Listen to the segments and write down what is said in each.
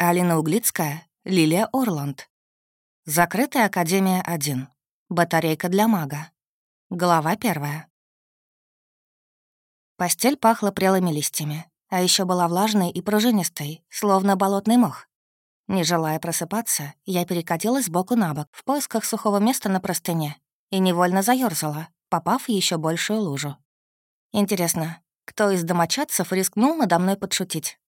Алина Углицкая, Лилия Орланд. Закрытая Академия 1. Батарейка для мага. Глава первая. Постель пахла прелыми листьями, а еще была влажной и пружинистой, словно болотный мох. Не желая просыпаться, я перекатилась сбоку на бок в поисках сухого места на простыне и невольно заёрзала, попав в еще большую лужу. Интересно, кто из домочадцев рискнул надо мной подшутить?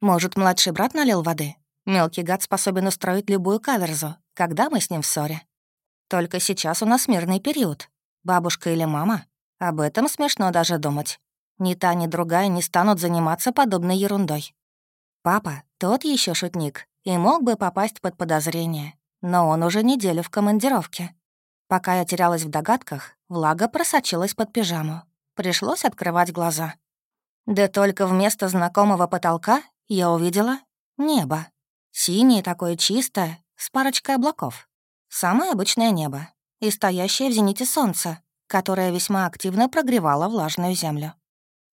Может, младший брат налил воды? Мелкий гад способен устроить любую каверзу, когда мы с ним в ссоре. Только сейчас у нас мирный период. Бабушка или мама? Об этом смешно даже думать. Ни та, ни другая не станут заниматься подобной ерундой. Папа — тот еще шутник и мог бы попасть под подозрение, но он уже неделю в командировке. Пока я терялась в догадках, влага просочилась под пижаму. Пришлось открывать глаза. Да только вместо знакомого потолка я увидела небо. Синее такое чистое, с парочкой облаков. Самое обычное небо. И стоящее в зените солнце, которое весьма активно прогревало влажную землю.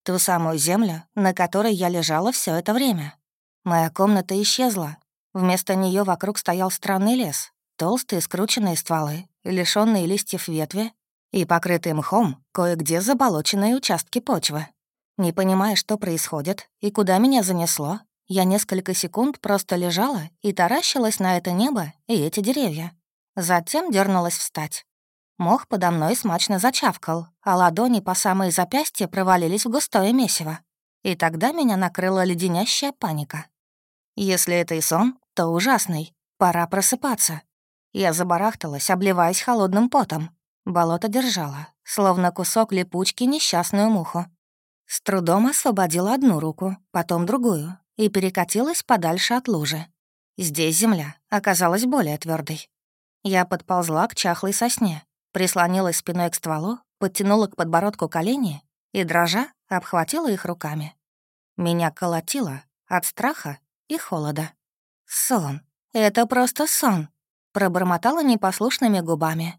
Ту самую землю, на которой я лежала все это время. Моя комната исчезла. Вместо нее вокруг стоял странный лес. Толстые скрученные стволы, лишённые листьев ветви и покрытые мхом кое-где заболоченные участки почвы. Не понимая, что происходит и куда меня занесло, я несколько секунд просто лежала и таращилась на это небо и эти деревья. Затем дернулась встать. Мох подо мной смачно зачавкал, а ладони по самые запястья провалились в густое месиво. И тогда меня накрыла леденящая паника. Если это и сон, то ужасный. Пора просыпаться. Я забарахталась, обливаясь холодным потом. Болото держало, словно кусок липучки несчастную муху. С трудом освободила одну руку, потом другую, и перекатилась подальше от лужи. Здесь земля оказалась более твердой. Я подползла к чахлой сосне, прислонилась спиной к стволу, подтянула к подбородку колени и, дрожа, обхватила их руками. Меня колотило от страха и холода. «Сон. Это просто сон», — пробормотала непослушными губами.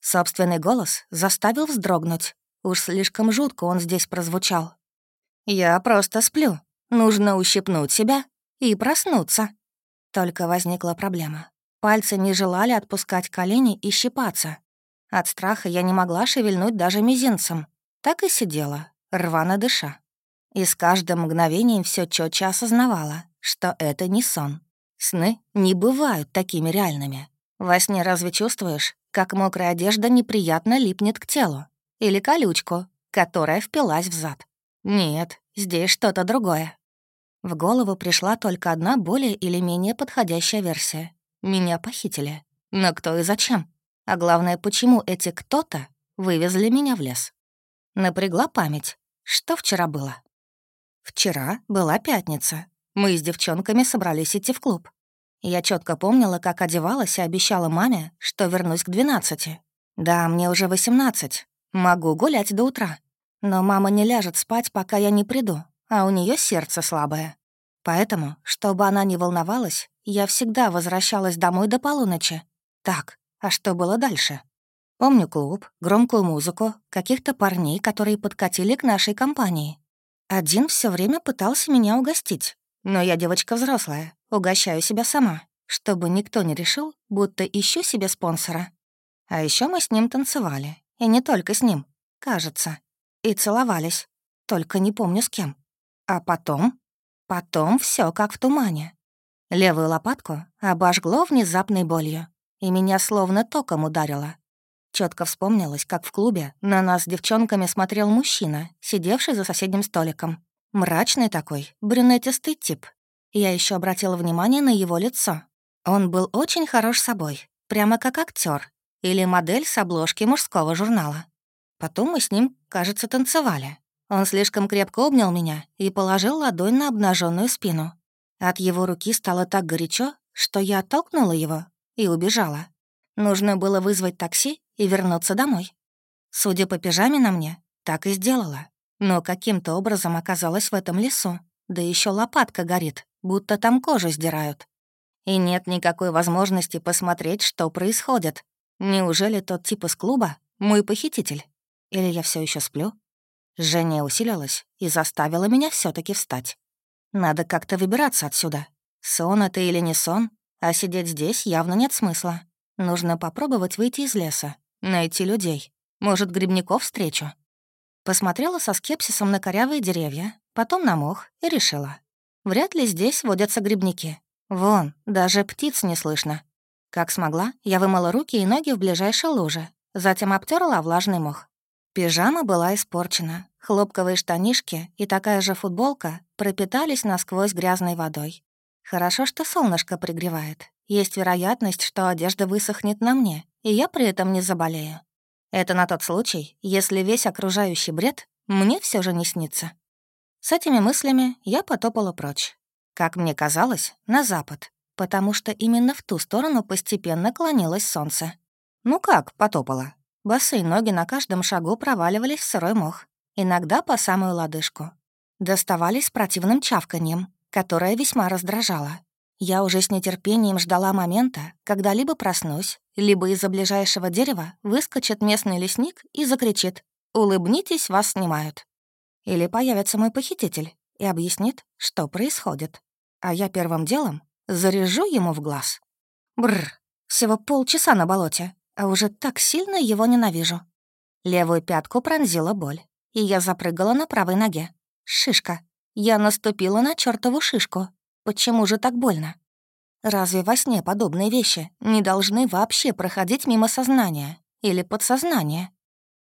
Собственный голос заставил вздрогнуть. Уж слишком жутко он здесь прозвучал. «Я просто сплю. Нужно ущипнуть себя и проснуться». Только возникла проблема. Пальцы не желали отпускать колени и щипаться. От страха я не могла шевельнуть даже мизинцем. Так и сидела, рвано дыша. И с каждым мгновением все четче осознавала, что это не сон. Сны не бывают такими реальными. Во сне разве чувствуешь, как мокрая одежда неприятно липнет к телу? Или колючку, которая впилась в зад? Нет, здесь что-то другое. В голову пришла только одна более или менее подходящая версия. Меня похитили. Но кто и зачем? А главное, почему эти кто-то вывезли меня в лес? Напрягла память. Что вчера было? Вчера была пятница. Мы с девчонками собрались идти в клуб. Я четко помнила, как одевалась и обещала маме, что вернусь к 12. Да, мне уже 18. Могу гулять до утра. Но мама не ляжет спать, пока я не приду, а у нее сердце слабое. Поэтому, чтобы она не волновалась, я всегда возвращалась домой до полуночи. Так, а что было дальше? Помню клуб, громкую музыку, каких-то парней, которые подкатили к нашей компании. Один все время пытался меня угостить, но я девочка взрослая, угощаю себя сама, чтобы никто не решил, будто ищу себе спонсора. А еще мы с ним танцевали, и не только с ним, кажется, и целовались, только не помню с кем. А потом... Потом все как в тумане. Левую лопатку обожгло внезапной болью, и меня словно током ударило. Четко вспомнилось, как в клубе на нас с девчонками смотрел мужчина, сидевший за соседним столиком. Мрачный такой, брюнетистый тип. Я еще обратила внимание на его лицо. Он был очень хорош собой, прямо как актер или модель с обложки мужского журнала. Потом мы с ним, кажется, танцевали. Он слишком крепко обнял меня и положил ладонь на обнаженную спину. От его руки стало так горячо, что я оттолкнула его и убежала. Нужно было вызвать такси и вернуться домой. Судя по пижаме на мне, так и сделала. Но каким-то образом оказалась в этом лесу. Да еще лопатка горит, будто там кожу сдирают. И нет никакой возможности посмотреть, что происходит. Неужели тот тип из клуба — мой похититель? Или я все еще сплю? Жжение усилилось и заставило меня все таки встать. Надо как-то выбираться отсюда. Сон это или не сон, а сидеть здесь явно нет смысла. Нужно попробовать выйти из леса, найти людей. Может, грибников встречу. Посмотрела со скепсисом на корявые деревья, потом на мох и решила. Вряд ли здесь водятся грибники. Вон, даже птиц не слышно. Как смогла, я вымыла руки и ноги в ближайшей луже, затем обтерла влажный мох. Пижама была испорчена, хлопковые штанишки и такая же футболка пропитались насквозь грязной водой. Хорошо, что солнышко пригревает. Есть вероятность, что одежда высохнет на мне, и я при этом не заболею. Это на тот случай, если весь окружающий бред мне все же не снится. С этими мыслями я потопала прочь. Как мне казалось, на запад, потому что именно в ту сторону постепенно клонилось солнце. Ну как потопала? Босые ноги на каждом шагу проваливались в сырой мох, иногда по самую лодыжку. Доставались противным чавканьем, которое весьма раздражало. Я уже с нетерпением ждала момента, когда либо проснусь, либо из-за ближайшего дерева выскочит местный лесник и закричит «Улыбнитесь, вас снимают». Или появится мой похититель и объяснит, что происходит. А я первым делом заряжу ему в глаз. Бррр, всего полчаса на болоте, а уже так сильно его ненавижу. Левую пятку пронзила боль, и я запрыгала на правой ноге. Шишка. Я наступила на чертову шишку. Почему же так больно? Разве во сне подобные вещи не должны вообще проходить мимо сознания или подсознания?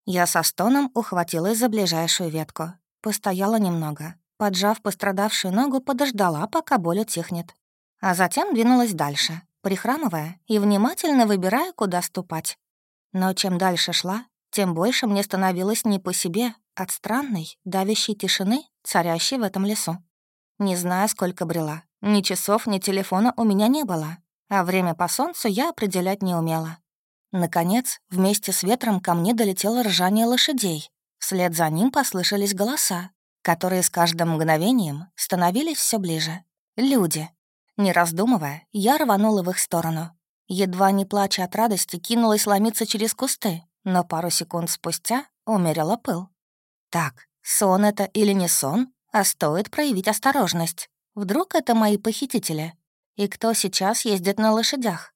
Я со стоном ухватилась за ближайшую ветку, постояла немного, поджав пострадавшую ногу, подождала, пока боль утихнет. А затем двинулась дальше, прихрамывая и внимательно выбирая, куда ступать. Но чем дальше шла, тем больше мне становилось не по себе от странной, давящей тишины, царящей в этом лесу. Не знаю, сколько брела, ни часов, ни телефона у меня не было, а время по солнцу я определять не умела. Наконец, вместе с ветром ко мне долетело ржание лошадей. Вслед за ним послышались голоса, которые с каждым мгновением становились все ближе. Люди. Не раздумывая, я рванула в их сторону. Едва не плача от радости, кинулась ломиться через кусты, но пару секунд спустя умерила пыл. Так, сон это или не сон, а стоит проявить осторожность. Вдруг это мои похитители? И кто сейчас ездит на лошадях?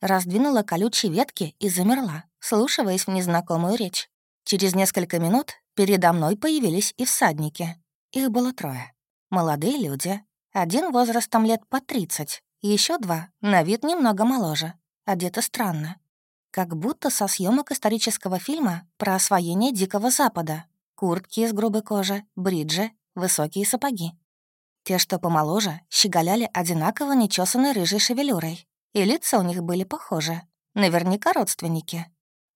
Раздвинула колючие ветки и замерла, слушаясь в незнакомую речь. Через несколько минут передо мной появились и всадники. Их было трое. Молодые люди. Один возрастом лет по 30, еще два, на вид немного моложе. Одеты странно. Как будто со съемок исторического фильма про освоение Дикого Запада. Куртки из грубой кожи, бриджи, высокие сапоги. Те, что помоложе, щеголяли одинаково нечесанной рыжей шевелюрой, и лица у них были похожи. Наверняка родственники.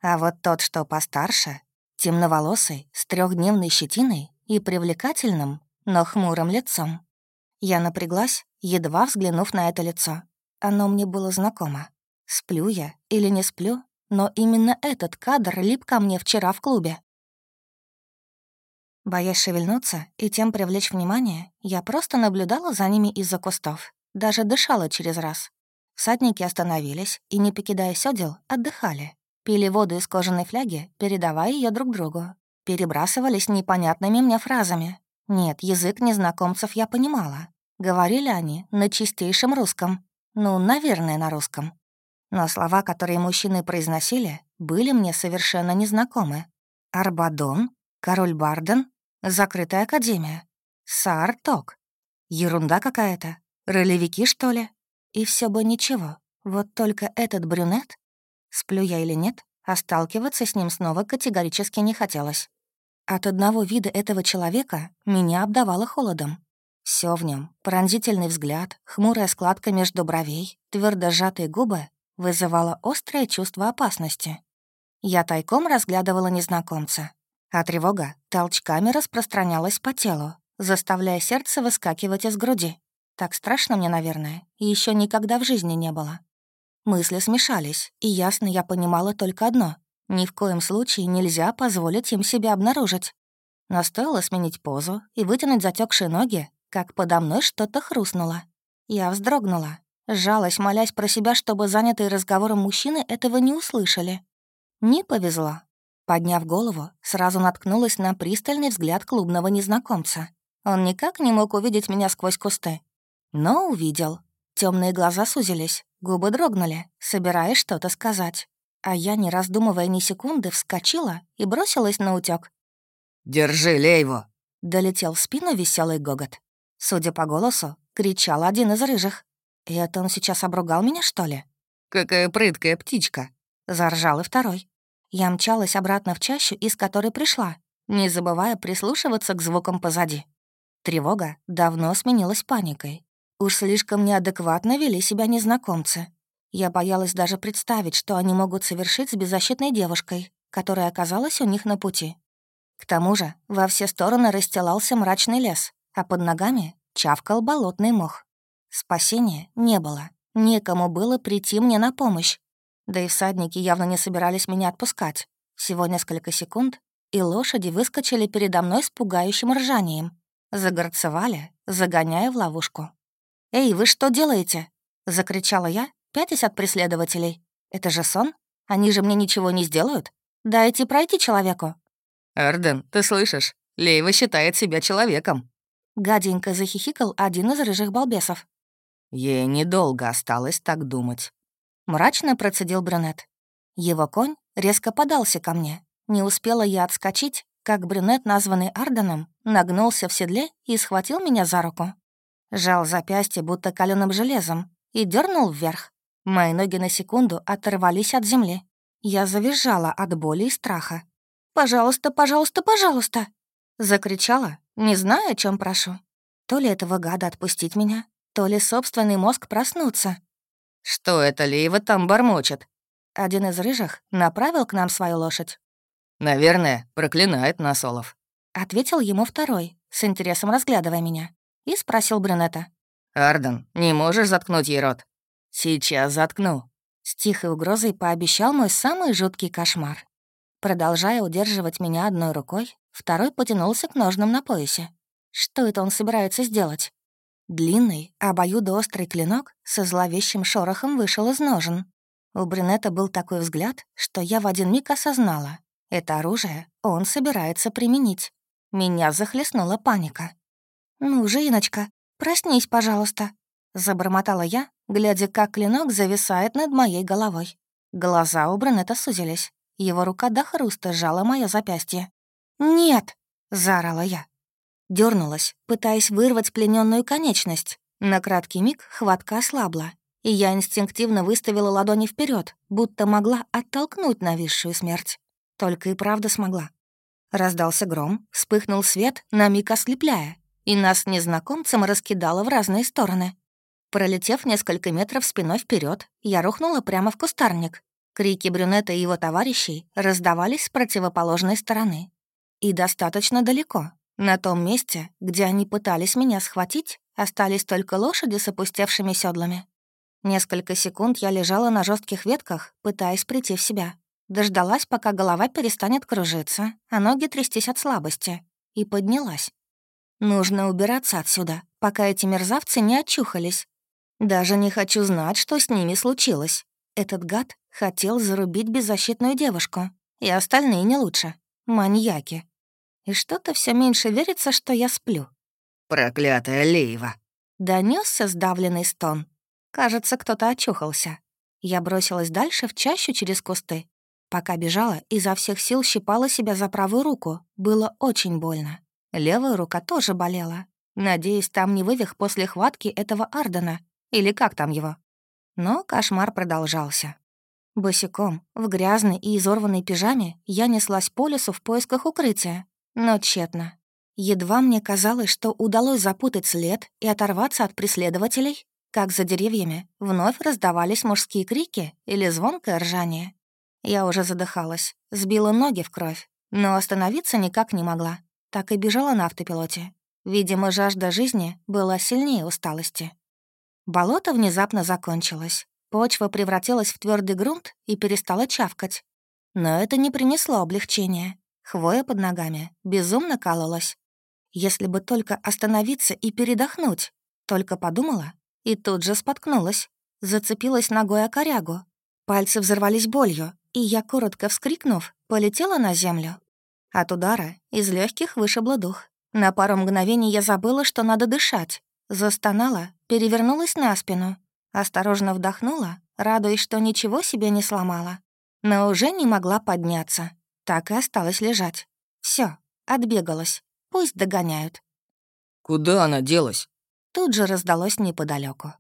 А вот тот, что постарше, темноволосый, с трехдневной щетиной и привлекательным, но хмурым лицом. Я напряглась, едва взглянув на это лицо. Оно мне было знакомо. Сплю я или не сплю, но именно этот кадр лип ко мне вчера в клубе. Боясь шевельнуться и тем привлечь внимание, я просто наблюдала за ними из-за кустов. Даже дышала через раз. Всадники остановились и, не покидая сёдел, отдыхали. Пили воду из кожаной фляги, передавая ее друг другу. Перебрасывались непонятными мне фразами. Нет, язык незнакомцев я понимала. Говорили они на чистейшем русском. Ну, наверное, на русском. Но слова, которые мужчины произносили, были мне совершенно незнакомы. Арбадон? Король Барден? Закрытая академия. Саарток. Ерунда какая-то. Ролевики, что ли? И все бы ничего. Вот только этот брюнет... Сплю я или нет, а сталкиваться с ним снова категорически не хотелось. От одного вида этого человека меня обдавало холодом. Все в нем пронзительный взгляд, хмурая складка между бровей, твердо сжатые губы — вызывало острое чувство опасности. Я тайком разглядывала незнакомца, а тревога толчками распространялась по телу, заставляя сердце выскакивать из груди. Так страшно мне, наверное, и еще никогда в жизни не было. Мысли смешались, и ясно я понимала только одно — ни в коем случае нельзя позволить им себя обнаружить. Но стоило сменить позу и вытянуть затекшие ноги, как подо мной что-то хрустнуло. Я вздрогнула, сжалась, молясь про себя, чтобы занятые разговором мужчины этого не услышали. Не повезло. Подняв голову, сразу наткнулась на пристальный взгляд клубного незнакомца. Он никак не мог увидеть меня сквозь кусты. Но увидел. Темные глаза сузились, губы дрогнули, собираясь что-то сказать. А я, не раздумывая ни секунды, вскочила и бросилась на утёк. «Держи Лейву!» — долетел в спину веселый гогот. Судя по голосу, кричал один из рыжих. И это он сейчас обругал меня, что ли? «Какая прыткая птичка!» — заржал и второй. Я мчалась обратно в чащу, из которой пришла, не забывая прислушиваться к звукам позади. Тревога давно сменилась паникой. Уж слишком неадекватно вели себя незнакомцы. Я боялась даже представить, что они могут совершить с беззащитной девушкой, которая оказалась у них на пути. К тому же во все стороны расстилался мрачный лес, а под ногами чавкал болотный мох. Спасения не было. Некому было прийти мне на помощь. Да и всадники явно не собирались меня отпускать. Всего несколько секунд, и лошади выскочили передо мной с пугающим ржанием. Загорцевали, загоняя в ловушку. «Эй, вы что делаете?» — закричала я, пятясь от преследователей. «Это же сон? Они же мне ничего не сделают? Дайте пройти человеку». «Эрден, ты слышишь? Лейва считает себя человеком». Гаденько захихикал один из рыжих балбесов. Ей недолго осталось так думать. Мрачно процедил брюнет. Его конь резко подался ко мне. Не успела я отскочить, как брюнет, названный Арденом, нагнулся в седле и схватил меня за руку. Жал запястье, будто каленым железом, и дернул вверх. Мои ноги на секунду оторвались от земли. Я завизжала от боли и страха. «Пожалуйста, пожалуйста, пожалуйста!» Закричала, не знаю, о чем прошу. То ли этого гада отпустить меня, то ли собственный мозг проснуться. «Что это Лейва там бормочет?» Один из рыжих направил к нам свою лошадь. «Наверное, проклинает Насолов», — ответил ему второй, с интересом разглядывая меня, и спросил брюнета. «Арден, не можешь заткнуть ей рот?» «Сейчас заткну», — с тихой угрозой пообещал мой самый жуткий кошмар. Продолжая удерживать меня одной рукой, второй потянулся к ножным на поясе. Что это он собирается сделать? Длинный, обоюдоострый клинок со зловещим шорохом вышел из ножен. У брюнета был такой взгляд, что я в один миг осознала. Это оружие он собирается применить. Меня захлестнула паника. «Ну же, Иночка, проснись, пожалуйста», — забормотала я, глядя, как клинок зависает над моей головой. Глаза у брюнета сузились. Его рука до хруста сжала мое запястье. «Нет!» — заорала я. Дернулась, пытаясь вырвать плененную конечность. На краткий миг хватка ослабла, и я инстинктивно выставила ладони вперед, будто могла оттолкнуть нависшую смерть. Только и правда смогла. Раздался гром, вспыхнул свет, на миг ослепляя, и нас незнакомцем раскидало в разные стороны. Пролетев несколько метров спиной вперед, я рухнула прямо в кустарник, Крики брюнета и его товарищей раздавались с противоположной стороны. И достаточно далеко. На том месте, где они пытались меня схватить, остались только лошади с опустевшими седлами. Несколько секунд я лежала на жестких ветках, пытаясь прийти в себя. Дождалась, пока голова перестанет кружиться, а ноги трястись от слабости. И поднялась. Нужно убираться отсюда, пока эти мерзавцы не очухались. Даже не хочу знать, что с ними случилось. Этот гад хотел зарубить беззащитную девушку, и остальные не лучше. Маньяки. И что-то все меньше верится, что я сплю. «Проклятая Лейва!» Донесся сдавленный стон. Кажется, кто-то очухался. Я бросилась дальше в чащу через кусты. Пока бежала, изо всех сил щипала себя за правую руку. Было очень больно. Левая рука тоже болела. Надеюсь, там не вывих после хватки этого Ардена. Или как там его? Но кошмар продолжался. Босиком, в грязной и изорванной пижаме, я неслась по лесу в поисках укрытия, но тщетно. Едва мне казалось, что удалось запутать след и оторваться от преследователей, как за деревьями вновь раздавались мужские крики или звонкое ржание. Я уже задыхалась, сбила ноги в кровь, но остановиться никак не могла. Так и бежала на автопилоте. Видимо, жажда жизни была сильнее усталости. Болото внезапно закончилось. Почва превратилась в твердый грунт и перестала чавкать. Но это не принесло облегчения. Хвоя под ногами безумно калалась. Если бы только остановиться и передохнуть. Только подумала и тут же споткнулась. Зацепилась ногой о корягу. Пальцы взорвались болью, и я, коротко вскрикнув, полетела на землю. От удара из легких вышибло дух. На пару мгновений я забыла, что надо дышать. Застонала, перевернулась на спину Осторожно вдохнула, радуясь, что ничего себе не сломала. Но уже не могла подняться. Так и осталось лежать. Все, отбегалась. Пусть догоняют. «Куда она делась?» Тут же раздалось неподалеку.